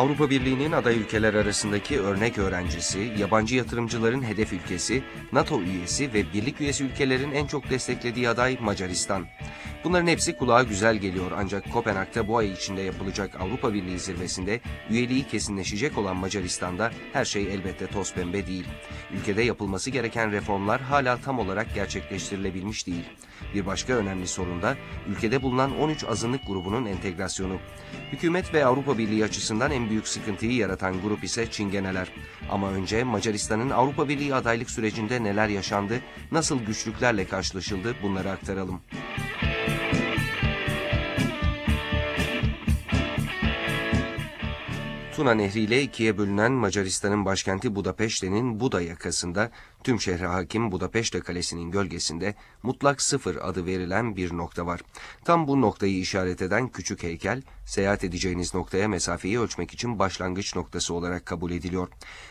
Avrupa Birliği'nin aday ülkeler arasındaki örnek öğrencisi, yabancı yatırımcıların hedef ülkesi, NATO üyesi ve birlik üyesi ülkelerin en çok desteklediği aday Macaristan. Bunların hepsi kulağa güzel geliyor ancak Kopenhag'da bu ay içinde yapılacak Avrupa Birliği zirvesinde üyeliği kesinleşecek olan Macaristan'da her şey elbette toz pembe değil. Ülkede yapılması gereken reformlar hala tam olarak gerçekleştirilebilmiş değil. Bir başka önemli sorun da ülkede bulunan 13 azınlık grubunun entegrasyonu. Hükümet ve Avrupa Birliği açısından en büyük sıkıntıyı yaratan grup ise Çingeneler. Ama önce Macaristan'ın Avrupa Birliği adaylık sürecinde neler yaşandı, nasıl güçlüklerle karşılaşıldı bunları aktaralım. Tuna Nehri ile ikiye bölünen Macaristan'ın başkenti Budapeşte'nin Buda yakasında tüm şehre hakim Budapeşte Kalesi'nin gölgesinde mutlak sıfır adı verilen bir nokta var. Tam bu noktayı işaret eden küçük heykel, seyahat edeceğiniz noktaya mesafeyi ölçmek için başlangıç noktası olarak kabul ediliyor.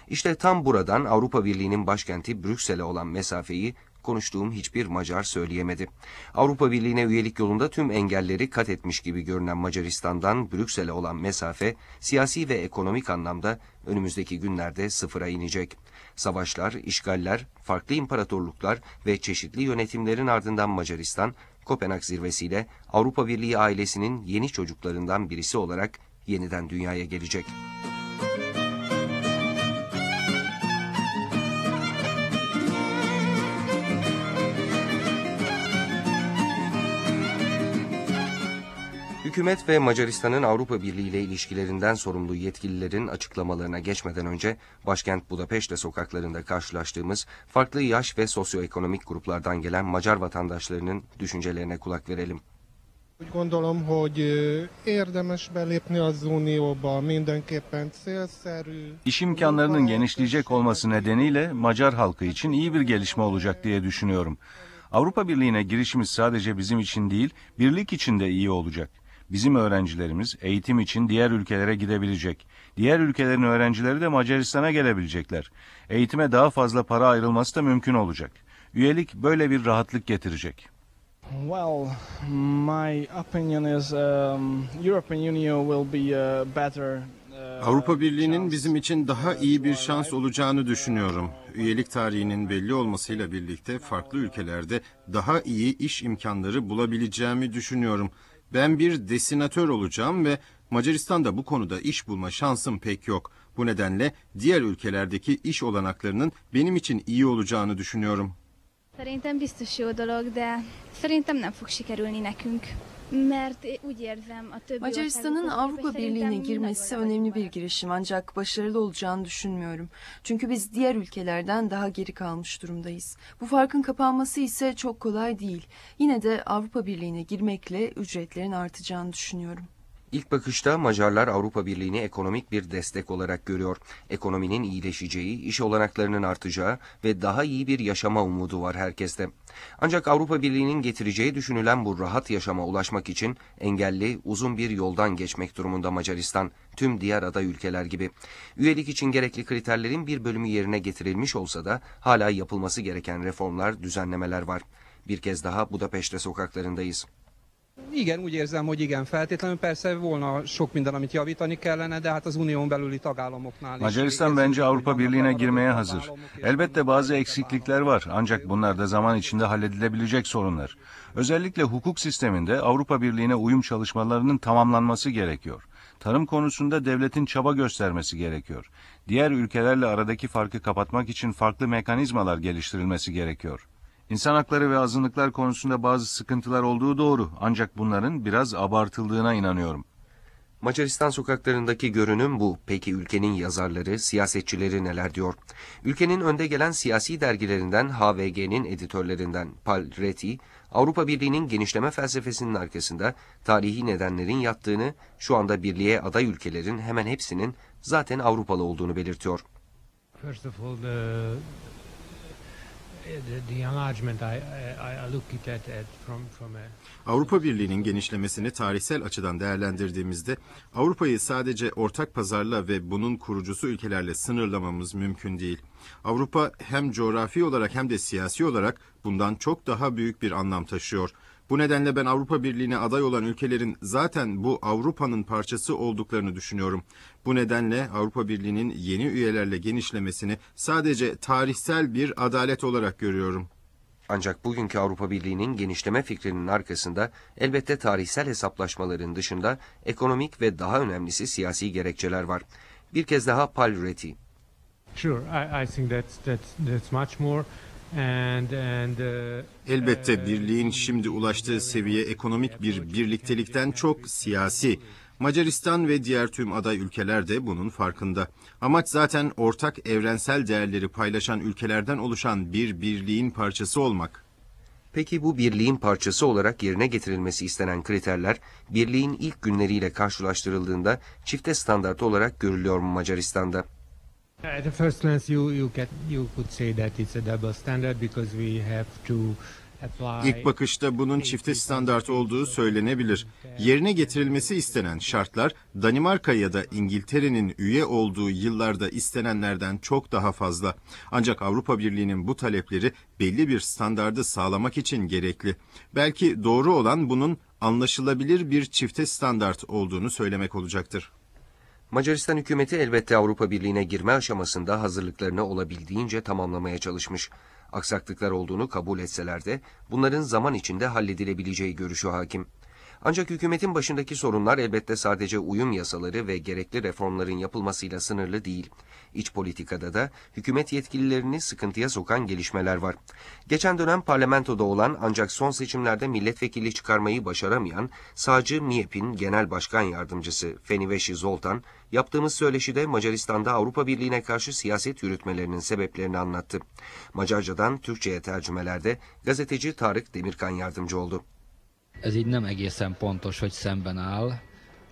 İşte tam buradan Avrupa Birliği'nin başkenti Brüksel'e olan mesafeyi konuştuğum hiçbir Macar söyleyemedi. Avrupa Birliği'ne üyelik yolunda tüm engelleri kat etmiş gibi görünen Macaristan'dan Brüksel'e olan mesafe siyasi ve ekonomik anlamda önümüzdeki günlerde sıfıra inecek. Savaşlar, işgaller, farklı imparatorluklar ve çeşitli yönetimlerin ardından Macaristan, Kopenhag zirvesiyle Avrupa Birliği ailesinin yeni çocuklarından birisi olarak yeniden dünyaya gelecek. Hükümet ve Macaristan'ın Avrupa Birliği ile ilişkilerinden sorumlu yetkililerin açıklamalarına geçmeden önce başkent Budapeşte sokaklarında karşılaştığımız farklı yaş ve sosyoekonomik gruplardan gelen Macar vatandaşlarının düşüncelerine kulak verelim. Úgy gondolom, hogy érdemes belépni az Unióba, mindenképpen célszerű. İş imkanlarının genişleyecek olması nedeniyle Macar halkı için iyi bir gelişme olacak diye düşünüyorum. Avrupa Birliği'ne girişimiz sadece bizim için değil, birlik için de iyi olacak. Bizim öğrencilerimiz eğitim için diğer ülkelere gidebilecek. Diğer ülkelerin öğrencileri de Macaristan'a gelebilecekler. Eğitime daha fazla para ayrılması da mümkün olacak. Üyelik böyle bir rahatlık getirecek. Well, my opinion is um, European Union will be a better uh, Avrupa Birliği'nin bizim için daha iyi bir şans olacağını düşünüyorum. Üyelik tarihinin belli olmasıyla birlikte farklı ülkelerde daha iyi iş imkanları bulabileceğimi düşünüyorum. Ben bir desinatör olacağım ve Macaristan'da bu konuda iş bulma şansım pek yok. Bu nedenle diğer ülkelerdeki iş olanaklarının benim için iyi olacağını düşünüyorum. Szerintem biztos jó dolog, de szerintem nem fog sikerülni nekünk. Többi Macaristan'ın Avrupa Birliği'ne girmesi önemli bir girişim ancak başarılı olacağını düşünmüyorum. Çünkü biz diğer ülkelerden daha geri kalmış durumdayız. Bu farkın kapanması ise çok kolay değil. Yine de Avrupa Birliği'ne girmekle ücretlerin artacağını düşünüyorum. İlk bakışta Macarlar Avrupa Birliği'ni ekonomik bir destek olarak görüyor. Ekonominin iyileşeceği, iş olanaklarının artacağı ve daha iyi bir yaşama umudu var herkeste. Ancak Avrupa Birliği'nin getireceği düşünülen bu rahat yaşama ulaşmak için engelli, uzun bir yoldan geçmek durumunda Macaristan, tüm diğer aday ülkeler gibi. Üyelik için gerekli kriterlerin bir bölümü yerine getirilmiş olsa da hala yapılması gereken reformlar, düzenlemeler var. Bir kez daha Budapeşte sokaklarındayız. Igen, úgy érzem, hogy igen, feltétlenül persze volna sok minden, amit javítani kellene, de hát az unión belüli tagállamoknál is. Macaristan bence Avrupa Birliği'ne girmeye hazır. Elbette bazı eksiklikler var ancak bunlar da zaman içinde halledilebilecek sorunlar. Özellikle hukuk sisteminde Avrupa Birliği'ne uyum çalışmalarının tamamlanması gerekiyor. Tarım konusunda devletin çaba göstermesi gerekiyor. Diğer ülkelerle aradaki farkı kapatmak için farklı mekanizmalar geliştirilmesi gerekiyor. İnsan hakları ve azınlıklar konusunda bazı sıkıntılar olduğu doğru ancak bunların biraz abartıldığına inanıyorum. Macaristan sokaklarındaki görünüm bu. Peki ülkenin yazarları, siyasetçileri neler diyor? Ülkenin önde gelen siyasi dergilerinden HVG'nin editörlerinden Paul Reti, Avrupa Birliği'nin genişleme felsefesinin arkasında tarihi nedenlerin yattığını, şu anda birliğe aday ülkelerin hemen hepsinin zaten Avrupalı olduğunu belirtiyor. First of all, the Avrupa Birliği'nin genişlemesini tarihsel açıdan değerlendirdiğimizde Avrupa'yı sadece ortak pazarla ve bunun kurucusu ülkelerle sınırlamamız mümkün değil. Avrupa hem coğrafi olarak hem de siyasi olarak bundan çok daha büyük bir anlam taşıyor. Bu nedenle ben Avrupa Birliği'ne aday olan ülkelerin zaten bu Avrupa'nın parçası olduklarını düşünüyorum. Bu nedenle Avrupa Birliği'nin yeni üyelerle genişlemesini sadece tarihsel bir adalet olarak görüyorum. Ancak bugünkü Avrupa Birliği'nin genişleme fikrinin arkasında elbette tarihsel hesaplaşmaların dışında ekonomik ve daha önemlisi siyasi gerekçeler var. Bir kez daha Paul Reti. Sure, I, I think that's that's that's much more, Elbette birliğin şimdi ulaştığı seviye ekonomik bir birliktelikten çok siyasi. Macaristan ve diğer tüm aday ülkeler de bunun farkında. Amaç zaten ortak evrensel değerleri paylaşan ülkelerden oluşan bir birliğin parçası olmak. Peki bu birliğin parçası olarak yerine getirilmesi istenen kriterler birliğin ilk günleriyle karşılaştırıldığında çifte standart olarak görülüyor mu Macaristan'da? At the first glance, you you get you could say that it's a double standard because we have to apply. İlk bakışta bunun çifte standart olduğu söylenebilir. Yerine getirilmesi istenen şartlar Danimarka ya da İngiltere'nin üye olduğu yıllarda istenenlerden çok daha fazla. Ancak Avrupa Birliği'nin bu talepleri belli bir standardı sağlamak için gerekli. Belki doğru olan bunun anlaşılabilir bir çifte standart olduğunu söylemek olacaktır. Macaristan hükümeti elbette Avrupa Birliği'ne girme aşamasında hazırlıklarını olabildiğince tamamlamaya çalışmış. Aksaklıklar olduğunu kabul etseler de bunların zaman içinde halledilebileceği görüşü hakim. Ancak hükümetin başındaki sorunlar elbette sadece uyum yasaları ve gerekli reformların yapılmasıyla sınırlı değil. İç politikada da hükümet yetkililerini sıkıntıya sokan gelişmeler var. Geçen dönem parlamentoda olan ancak son seçimlerde milletvekili çıkarmayı başaramayan sağcı MİEP'in genel başkan yardımcısı Feniveşi Zoltan, yaptığımız söyleşide Macaristan'da Avrupa Birliği'ne karşı siyaset yürütmelerinin sebeplerini anlattı. Macarcadan Türkçe'ye tercümelerde gazeteci Tarık Demirkan yardımcı oldu. Ez így nem egészen pontos, hogy szemben áll.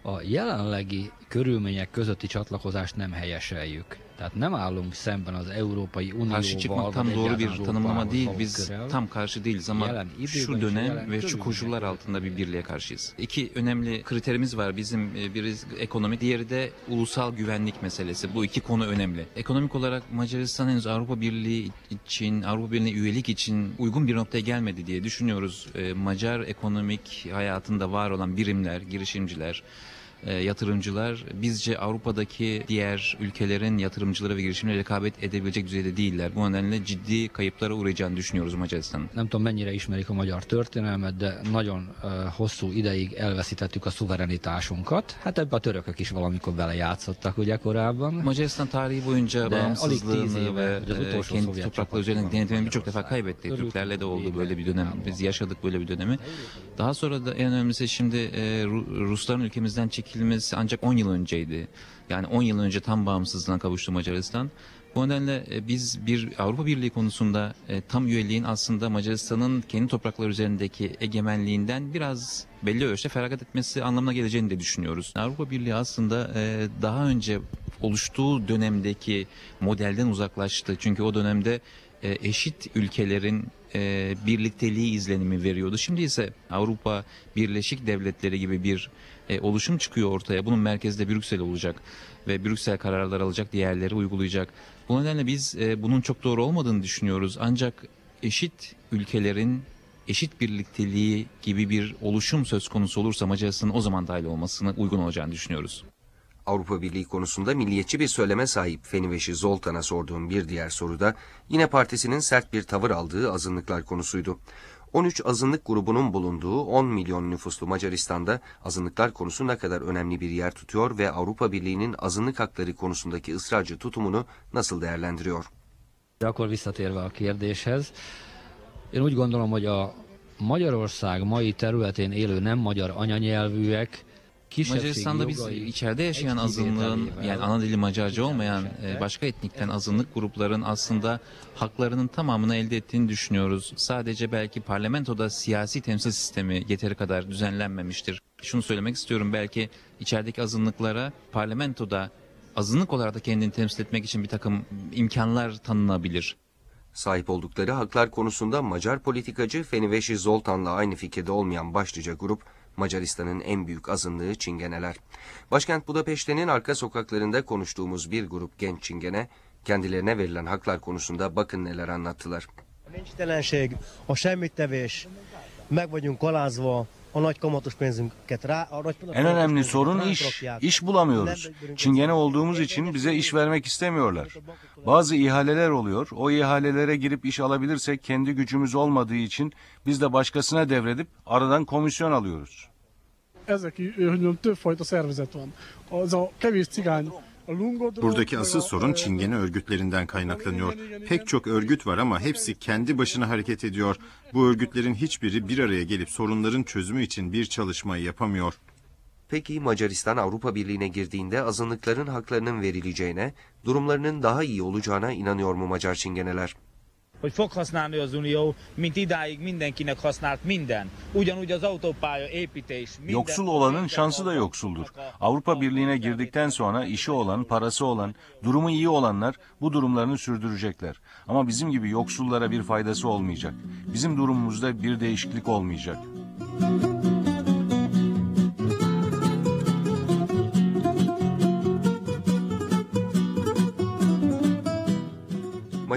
A jelenlegi körülmények közötti csatlakozást nem helyeseljük. Tehát nem állunk szemben az Európai Unióval. Karşı tam doğru bir tanımlama değil. Biz tam karşı değiliz ama şu dönem ve şu koşullar altında bir birliğe karşıyız. İki önemli kriterimiz var. Bizim e, biri ekonomik, diğeri de ulusal güvenlik meselesi. Bu iki konu önemli. Ekonomik olarak Macaristan henüz Avrupa Birliği için, Avrupa Birliği'ne üyelik için uygun bir noktaya gelmedi diye düşünüyoruz. E, Macar ekonomik hayatında var olan birimler, girişimciler, yatırımcılar bizce Avrupa'daki diğer ülkelerin yatırımcıları ve girişimlere rekabet edebilecek düzeyde değiller. Bu nedenle ciddi kayıplara uğrayacağını düşünüyoruz Macaristan'ın. Nem tudom, mennyire ismerik a magyar történelmet, de nagyon uh, hosszú ideig elveszítettük a szuverenitásunkat. Hát ebbe a törökök is valamikor belejátszottak ugye korábban. Macaristan tarihi boyunca bağımsızlığını éve, ve e, kendi toprakları üzerindeki çapaktan denetimini birçok defa kaybetti. Türklerle de oldu böyle bir dönem. Biz yaşadık böyle bir dönemi. Daha sonra da en önemlisi şimdi e, Ru- Rusların ülkemizden çekilmesi ancak 10 yıl önceydi. Yani 10 yıl önce tam bağımsızlığına kavuştu Macaristan. Bu nedenle e, biz bir Avrupa Birliği konusunda e, tam üyeliğin aslında Macaristan'ın kendi toprakları üzerindeki egemenliğinden biraz belli ölçüde feragat etmesi anlamına geleceğini de düşünüyoruz. Avrupa Birliği aslında e, daha önce oluştuğu dönemdeki modelden uzaklaştı. Çünkü o dönemde eşit ülkelerin birlikteliği izlenimi veriyordu. Şimdi ise Avrupa Birleşik Devletleri gibi bir e, oluşum çıkıyor ortaya. Bunun merkezde Brüksel olacak ve Brüksel kararlar alacak, diğerleri uygulayacak. Bu nedenle biz e, bunun çok doğru olmadığını düşünüyoruz. Ancak eşit ülkelerin eşit birlikteliği gibi bir oluşum söz konusu olursa Macaristan'ın o zaman dahil olmasına uygun olacağını düşünüyoruz. Avrupa Birliği konusunda milliyetçi bir söyleme sahip Feniveşi Zoltan'a sorduğum bir diğer soruda yine partisinin sert bir tavır aldığı azınlıklar konusuydu. 13 azınlık grubunun bulunduğu 10 milyon nüfuslu Macaristan'da azınlıklar konusu ne kadar önemli bir yer tutuyor ve Avrupa Birliği'nin azınlık hakları konusundaki ısrarcı tutumunu nasıl değerlendiriyor? De akkor visszatérve a kérdéshez, én úgy gondolom, hogy a Magyarország mai területén élő nem magyar anyanyelvűek Macaristan'da biz içeride yaşayan azınlığın yani ana dili Macarca olmayan e, başka etnikten azınlık grupların aslında haklarının tamamını elde ettiğini düşünüyoruz. Sadece belki parlamentoda siyasi temsil sistemi yeteri kadar düzenlenmemiştir. Şunu söylemek istiyorum belki içerideki azınlıklara parlamentoda azınlık olarak da kendini temsil etmek için bir takım imkanlar tanınabilir. Sahip oldukları haklar konusunda Macar politikacı Feniveşi Zoltan'la aynı fikirde olmayan başlıca grup Macaristan'ın en büyük azınlığı Çingeneler. Başkent Budapeşte'nin arka sokaklarında konuştuğumuz bir grup genç Çingene kendilerine verilen haklar konusunda bakın neler anlattılar. A nincstelenség, a semmittevés, meg vagyunk alázva En önemli sorun iş. İş bulamıyoruz. Çingene olduğumuz için bize iş vermek istemiyorlar. Bazı ihaleler oluyor. O ihalelere girip iş alabilirsek kendi gücümüz olmadığı için biz de başkasına devredip aradan komisyon alıyoruz. Ezek, mondjam, többfajta szervezet van. Az a kevés cigány. Buradaki asıl sorun Çingene örgütlerinden kaynaklanıyor. Pek çok örgüt var ama hepsi kendi başına hareket ediyor. Bu örgütlerin hiçbiri bir araya gelip sorunların çözümü için bir çalışmayı yapamıyor. Peki Macaristan Avrupa Birliği'ne girdiğinde azınlıkların haklarının verileceğine, durumlarının daha iyi olacağına inanıyor mu Macar çingeneler? Hogy fog használni az Unió, mint idáig mindenkinek használt minden. Ugyanúgy az autópálya építés. Minden, Yoksul olanın şansı da yoksuldur. Avrupa Birliği'ne girdikten sonra işi olan, parası olan, durumu iyi olanlar bu durumlarını sürdürecekler. Ama bizim gibi yoksullara bir faydası olmayacak. Bizim durumumuzda bir değişiklik olmayacak.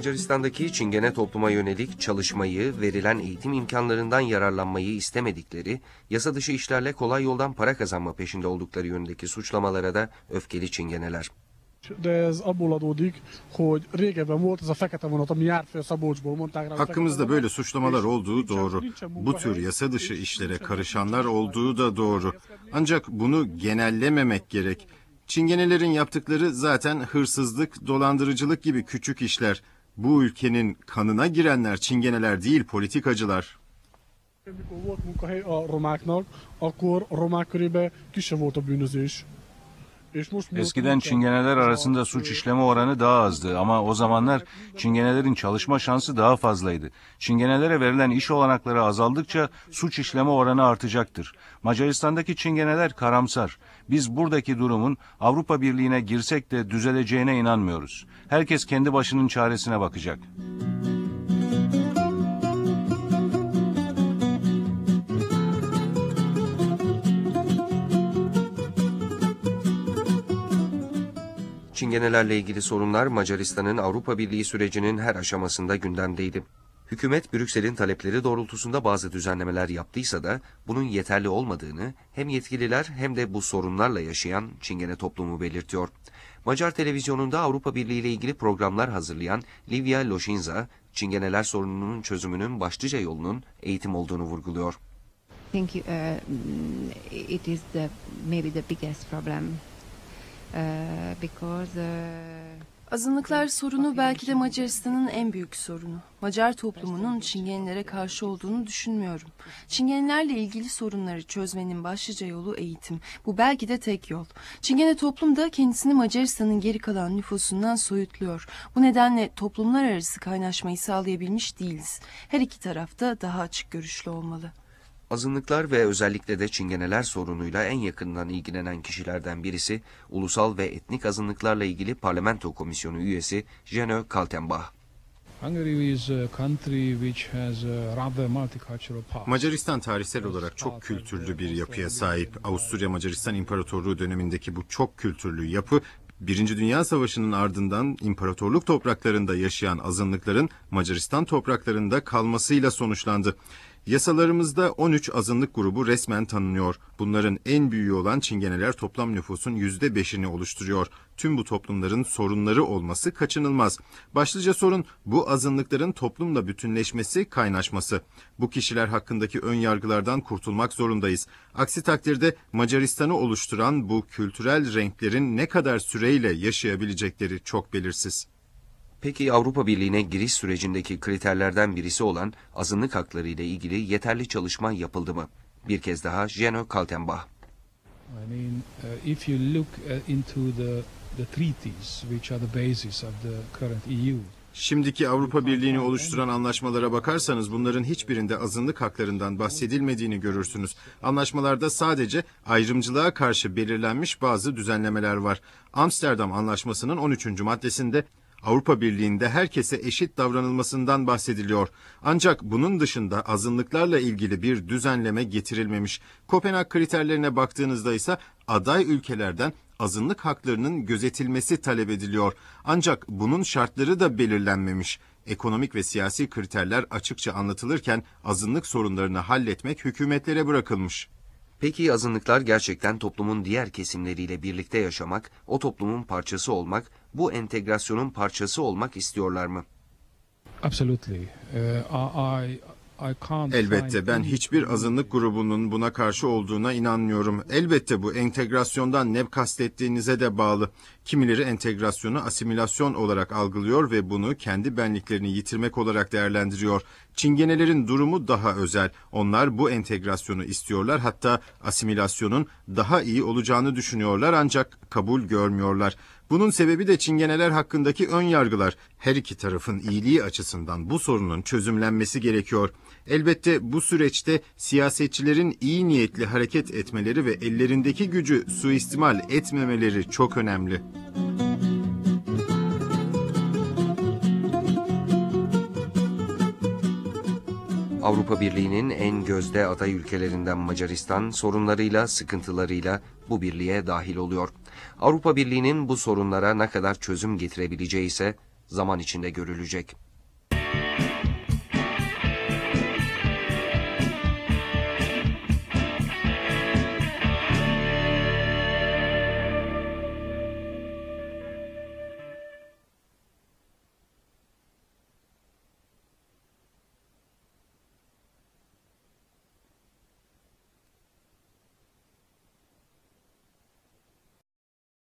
Macaristan'daki Çingene topluma yönelik çalışmayı, verilen eğitim imkanlarından yararlanmayı istemedikleri, yasa dışı işlerle kolay yoldan para kazanma peşinde oldukları yönündeki suçlamalara da öfkeli Çingeneler. Hakkımızda böyle suçlamalar olduğu doğru. Bu tür yasa dışı işlere karışanlar olduğu da doğru. Ancak bunu genellememek gerek. Çingenelerin yaptıkları zaten hırsızlık, dolandırıcılık gibi küçük işler. Bu ülkenin kanına girenler çingeneler değil, politikacılar. Volt munkahely a romáknak, akkor romák körében kisebb volt a bűnözés. Eskiden çingeneler arasında suç işleme oranı daha azdı ama o zamanlar çingenelerin çalışma şansı daha fazlaydı. Çingenelere verilen iş olanakları azaldıkça suç işleme oranı artacaktır. Macaristan'daki çingeneler karamsar. Biz buradaki durumun Avrupa Birliği'ne girsek de düzeleceğine inanmıyoruz. Herkes kendi başının çaresine bakacak. Çingenelerle ilgili sorunlar Macaristan'ın Avrupa Birliği sürecinin her aşamasında gündemdeydi. Hükümet Brüksel'in talepleri doğrultusunda bazı düzenlemeler yaptıysa da bunun yeterli olmadığını hem yetkililer hem de bu sorunlarla yaşayan Çingene toplumu belirtiyor. Macar televizyonunda Avrupa Birliği ile ilgili programlar hazırlayan Livia Loşinza, Çingeneler sorununun çözümünün başlıca yolunun eğitim olduğunu vurguluyor. Think uh, mm, it is the maybe the biggest problem uh, uh, Azınlıklar sorunu belki de Macaristan'ın en büyük sorunu. Macar toplumunun Çingenelere karşı olduğunu düşünmüyorum. Çingenelerle ilgili sorunları çözmenin başlıca yolu eğitim. Bu belki de tek yol. Çingene toplum da kendisini Macaristan'ın geri kalan nüfusundan soyutluyor. Bu nedenle toplumlar arası kaynaşmayı sağlayabilmiş değiliz. Her iki tarafta daha açık görüşlü olmalı. Azınlıklar ve özellikle de Çingeneler sorunuyla en yakından ilgilenen kişilerden birisi, ulusal ve etnik azınlıklarla ilgili parlamento komisyonu üyesi Jenö Kaltenbach. Hungary is a country which has a rather multicultural past. Macaristan tarihsel olarak çok kültürlü bir yapıya sahip. Avusturya Macaristan İmparatorluğu dönemindeki bu çok kültürlü yapı Birinci Dünya Savaşı'nın ardından imparatorluk topraklarında yaşayan azınlıkların Macaristan topraklarında kalmasıyla sonuçlandı. Yasalarımızda 13 azınlık grubu resmen tanınıyor. Bunların en büyüğü olan Çingeneler toplam nüfusun %5'ini oluşturuyor. Tüm bu toplumların sorunları olması kaçınılmaz. Başlıca sorun bu azınlıkların toplumla bütünleşmesi, kaynaşması. Bu kişiler hakkındaki ön yargılardan kurtulmak zorundayız. Aksi takdirde Macaristan'ı oluşturan bu kültürel renklerin ne kadar süreyle yaşayabilecekleri çok belirsiz. Peki Avrupa Birliği'ne giriş sürecindeki kriterlerden birisi olan azınlık hakları ile ilgili yeterli çalışma yapıldı mı? Bir kez daha Jenö Kaltenbach. I mean, uh, if you look uh, into the the treaties, which are the basis of the current EU, Şimdiki Avrupa Birliği'ni oluşturan anlaşmalara bakarsanız bunların hiçbirinde azınlık haklarından bahsedilmediğini görürsünüz. Anlaşmalarda sadece ayrımcılığa karşı belirlenmiş bazı düzenlemeler var. Amsterdam Anlaşması'nın 13. maddesinde Avrupa Birliği'nde herkese eşit davranılmasından bahsediliyor. Ancak bunun dışında azınlıklarla ilgili bir düzenleme getirilmemiş. Kopenhag kriterlerine baktığınızda ise aday ülkelerden azınlık haklarının gözetilmesi talep ediliyor. Ancak bunun şartları da belirlenmemiş. Ekonomik ve siyasi kriterler açıkça anlatılırken azınlık sorunlarını halletmek hükümetlere bırakılmış. Peki azınlıklar gerçekten toplumun diğer kesimleriyle birlikte yaşamak, o toplumun parçası olmak, bu entegrasyonun parçası olmak istiyorlar mı? Absolutely. Uh, I, I can't Elbette ben hiçbir azınlık grubunun buna karşı olduğuna inanmıyorum. Elbette bu entegrasyondan ne kastettiğinize de bağlı. Kimileri entegrasyonu asimilasyon olarak algılıyor ve bunu kendi benliklerini yitirmek olarak değerlendiriyor. Çingenelerin durumu daha özel. Onlar bu entegrasyonu istiyorlar hatta asimilasyonun daha iyi olacağını düşünüyorlar ancak kabul görmüyorlar. Bunun sebebi de çingeneler hakkındaki ön yargılar. Her iki tarafın iyiliği açısından bu sorunun çözümlenmesi gerekiyor. Elbette bu süreçte siyasetçilerin iyi niyetli hareket etmeleri ve ellerindeki gücü suistimal etmemeleri çok önemli. Avrupa Birliği'nin en gözde aday ülkelerinden Macaristan sorunlarıyla, sıkıntılarıyla bu birliğe dahil oluyor. Avrupa Birliği'nin bu sorunlara ne kadar çözüm getirebileceği ise zaman içinde görülecek.